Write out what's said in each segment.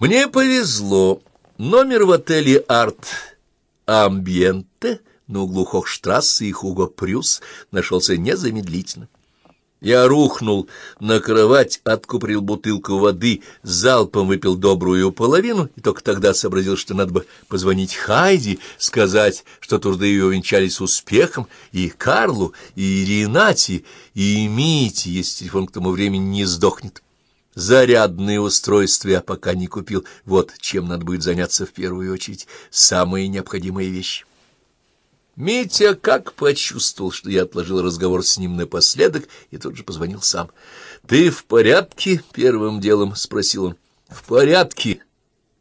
Мне повезло. Номер в отеле «Арт Амбиенте» на углу Хохштрассе и Хуго Прюс нашелся незамедлительно. Я рухнул на кровать, откупорил бутылку воды, залпом выпил добрую половину, и только тогда сообразил, что надо бы позвонить Хайди, сказать, что труды ее венчались успехом, и Карлу, и Ренате, и Мите, если телефон к тому времени не сдохнет. Зарядные устройства я пока не купил. Вот чем надо будет заняться в первую очередь. Самые необходимые вещи. Митя как почувствовал, что я отложил разговор с ним напоследок, и тут же позвонил сам. — Ты в порядке? — первым делом спросил он. — В порядке.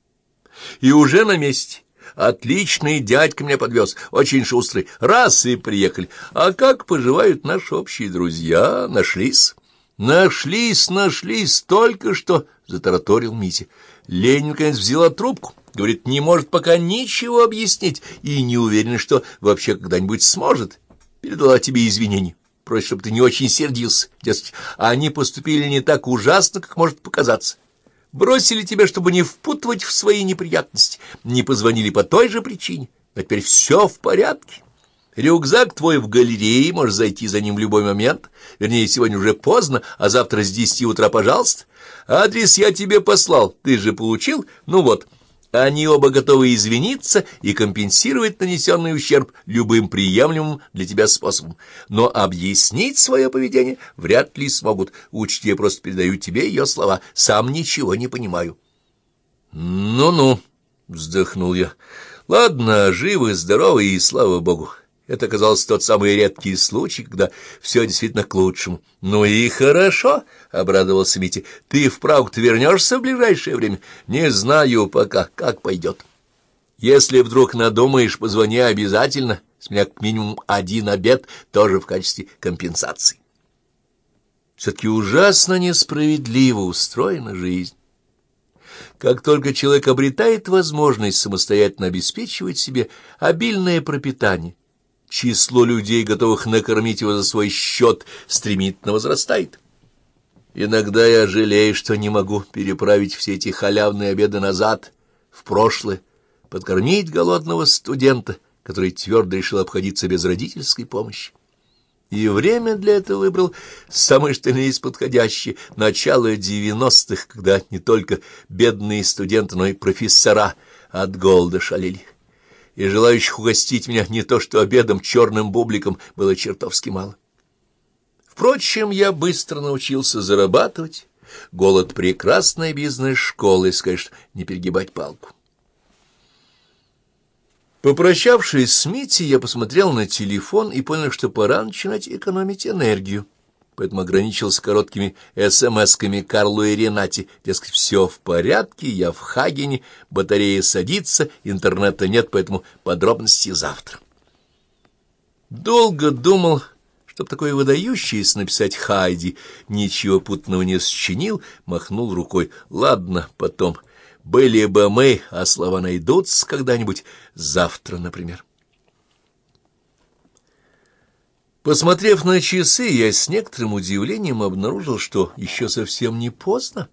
— И уже на месте. Отличный дядька меня подвез, очень шустрый. Раз и приехали. А как поживают наши общие друзья? Нашлись? — Нашлись, нашлись, только что, — затараторил Митя. Ленин, наконец, взяла трубку. Говорит, не может пока ничего объяснить и не уверена, что вообще когда-нибудь сможет. Передала тебе извинения. Просит, чтобы ты не очень сердился. Дескать, они поступили не так ужасно, как может показаться. Бросили тебя, чтобы не впутывать в свои неприятности. Не позвонили по той же причине. А теперь все в порядке. Рюкзак твой в галерее, можешь зайти за ним в любой момент. Вернее, сегодня уже поздно, а завтра с десяти утра, пожалуйста. Адрес я тебе послал, ты же получил? Ну вот, они оба готовы извиниться и компенсировать нанесенный ущерб любым приемлемым для тебя способом. Но объяснить свое поведение вряд ли смогут. Учти, я просто передаю тебе ее слова. Сам ничего не понимаю. «Ну-ну», — вздохнул я. «Ладно, живы, здоровы и слава богу». Это оказался тот самый редкий случай, когда все действительно к лучшему. — Ну и хорошо, — обрадовался Митя. — Ты вправду вернешься в ближайшее время? Не знаю пока, как пойдет. Если вдруг надумаешь, позвони обязательно. С меня как минимум один обед, тоже в качестве компенсации. Все-таки ужасно несправедливо устроена жизнь. Как только человек обретает возможность самостоятельно обеспечивать себе обильное пропитание, число людей, готовых накормить его за свой счет, стремительно возрастает. Иногда я жалею, что не могу переправить все эти халявные обеды назад, в прошлое, подкормить голодного студента, который твердо решил обходиться без родительской помощи. И время для этого выбрал самое что ни есть подходящее — начало девяностых, когда не только бедные студенты, но и профессора от голода шалили и желающих угостить меня не то что обедом, черным бубликом было чертовски мало. Впрочем, я быстро научился зарабатывать. Голод — прекрасная бизнес-школа, если, конечно, не перегибать палку. Попрощавшись с Мити, я посмотрел на телефон и понял, что пора начинать экономить энергию поэтому ограничился короткими смс-ками Карлу и Ренате. Дескать, все в порядке, я в Хагене, батарея садится, интернета нет, поэтому подробности завтра. Долго думал, чтоб такое выдающееся написать Хайди, ничего путного не сочинил, махнул рукой. Ладно, потом. Были бы мы, а слова найдутся когда-нибудь, завтра, например. Посмотрев на часы, я с некоторым удивлением обнаружил, что еще совсем не поздно.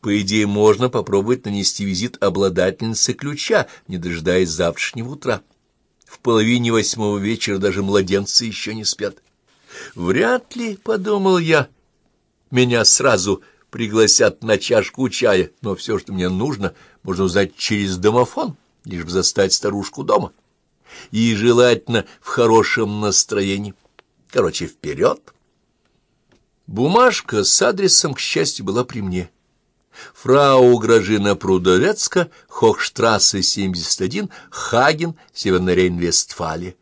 По идее, можно попробовать нанести визит обладательнице ключа, не дожидаясь завтрашнего утра. В половине восьмого вечера даже младенцы еще не спят. Вряд ли, — подумал я, — меня сразу пригласят на чашку чая, но все, что мне нужно, можно узнать через домофон, лишь бы застать старушку дома. И желательно в хорошем настроении. Короче, вперед. Бумажка с адресом, к счастью, была при мне. Фрау Гражина Прудовецка, Хохштрассе, 71, Хаген, Северная Рейн-Вестфалия.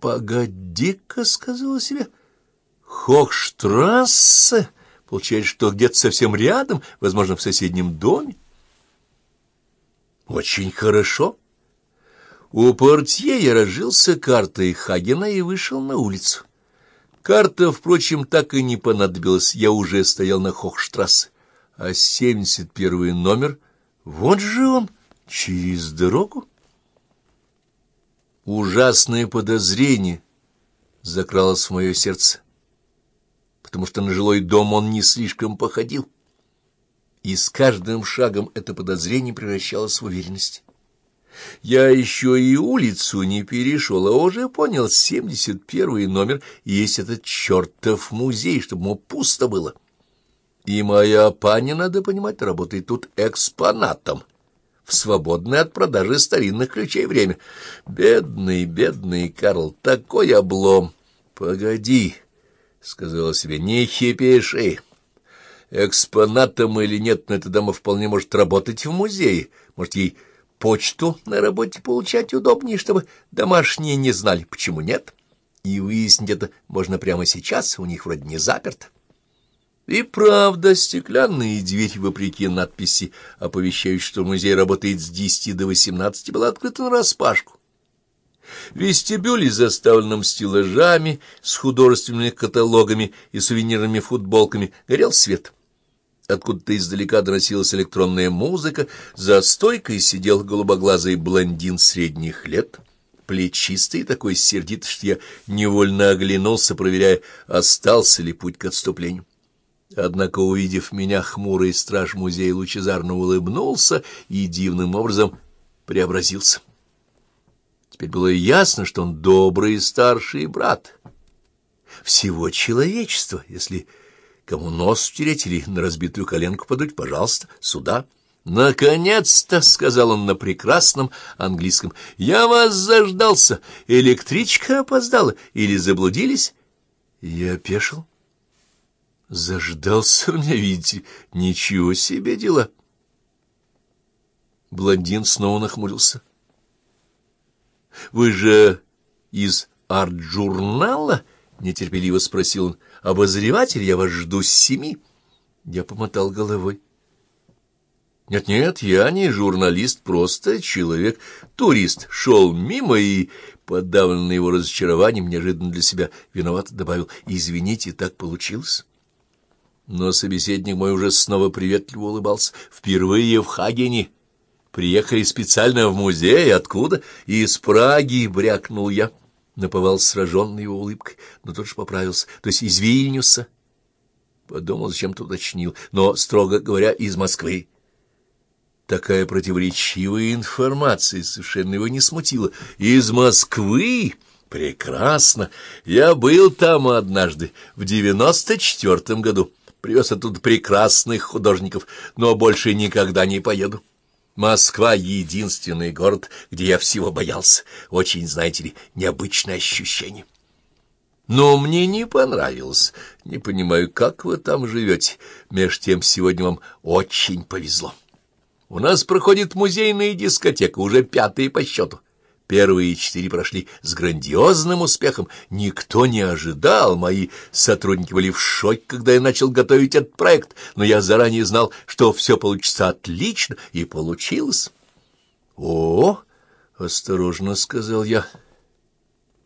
«Погоди-ка», — сказала себе, — «Хохштрассе? Получается, что где-то совсем рядом, возможно, в соседнем доме?» «Очень хорошо». У портье я разжился картой Хагена и вышел на улицу. Карта, впрочем, так и не понадобилась, я уже стоял на Хохштрассе. А семьдесят первый номер, вот же он, через дорогу. Ужасное подозрение закралось в мое сердце, потому что на жилой дом он не слишком походил. и с каждым шагом это подозрение превращалось в уверенность. Я еще и улицу не перешел, а уже понял, семьдесят первый номер есть этот чертов музей, чтобы ему пусто было. И моя паня, надо понимать, работает тут экспонатом, в свободное от продажи старинных ключей время. Бедный, бедный Карл, такой облом. Погоди, — сказала себе, — не хипиши. Экспонатом или нет, но эта дама вполне может работать в музее. Может, ей почту на работе получать удобнее, чтобы домашние не знали, почему нет. И выяснить это можно прямо сейчас, у них вроде не заперто. И правда, стеклянная дверь, вопреки надписи, оповещающей, что музей работает с десяти до восемнадцати, была открыта нараспашку. В вестибюле, заставленном стеллажами, с художественными каталогами и сувенирными футболками, горел свет — Откуда-то издалека доносилась электронная музыка, за стойкой сидел голубоглазый блондин средних лет, плечистый, такой сердитый, что я невольно оглянулся, проверяя, остался ли путь к отступлению. Однако, увидев меня, хмурый страж музея лучезарно улыбнулся и дивным образом преобразился. Теперь было ясно, что он добрый старший брат всего человечества, если Кому нос втереть или на разбитую коленку подуть, пожалуйста, сюда. «Наконец-то!» — сказал он на прекрасном английском. «Я вас заждался. Электричка опоздала. Или заблудились?» Я опешил. «Заждался меня, видите? Ничего себе дела!» Блондин снова нахмурился. «Вы же из арт-журнала?» — нетерпеливо спросил он. Обозреватель, я вас жду с семи. Я помотал головой. Нет-нет, я не журналист, просто человек. Турист шел мимо и, подавленный его разочарованием, неожиданно для себя виноват добавил «Извините, так получилось». Но собеседник мой уже снова приветливо улыбался. «Впервые в Хагене. Приехали специально в музей. Откуда? Из Праги», — брякнул я наповал сраженный его улыбкой, но тут же поправился, то есть из Вильнюса. Подумал, зачем-то уточнил, но, строго говоря, из Москвы. Такая противоречивая информация совершенно его не смутила. Из Москвы? Прекрасно! Я был там однажды, в девяносто четвертом году. Привез оттуда прекрасных художников, но больше никогда не поеду. Москва — единственный город, где я всего боялся. Очень, знаете ли, необычное ощущение. Но мне не понравилось. Не понимаю, как вы там живете. Меж тем, сегодня вам очень повезло. У нас проходит музейная дискотека, уже пятая по счету. Первые четыре прошли с грандиозным успехом. Никто не ожидал. Мои сотрудники были в шоке, когда я начал готовить этот проект, но я заранее знал, что все получится отлично, и получилось. — О, — осторожно сказал я, —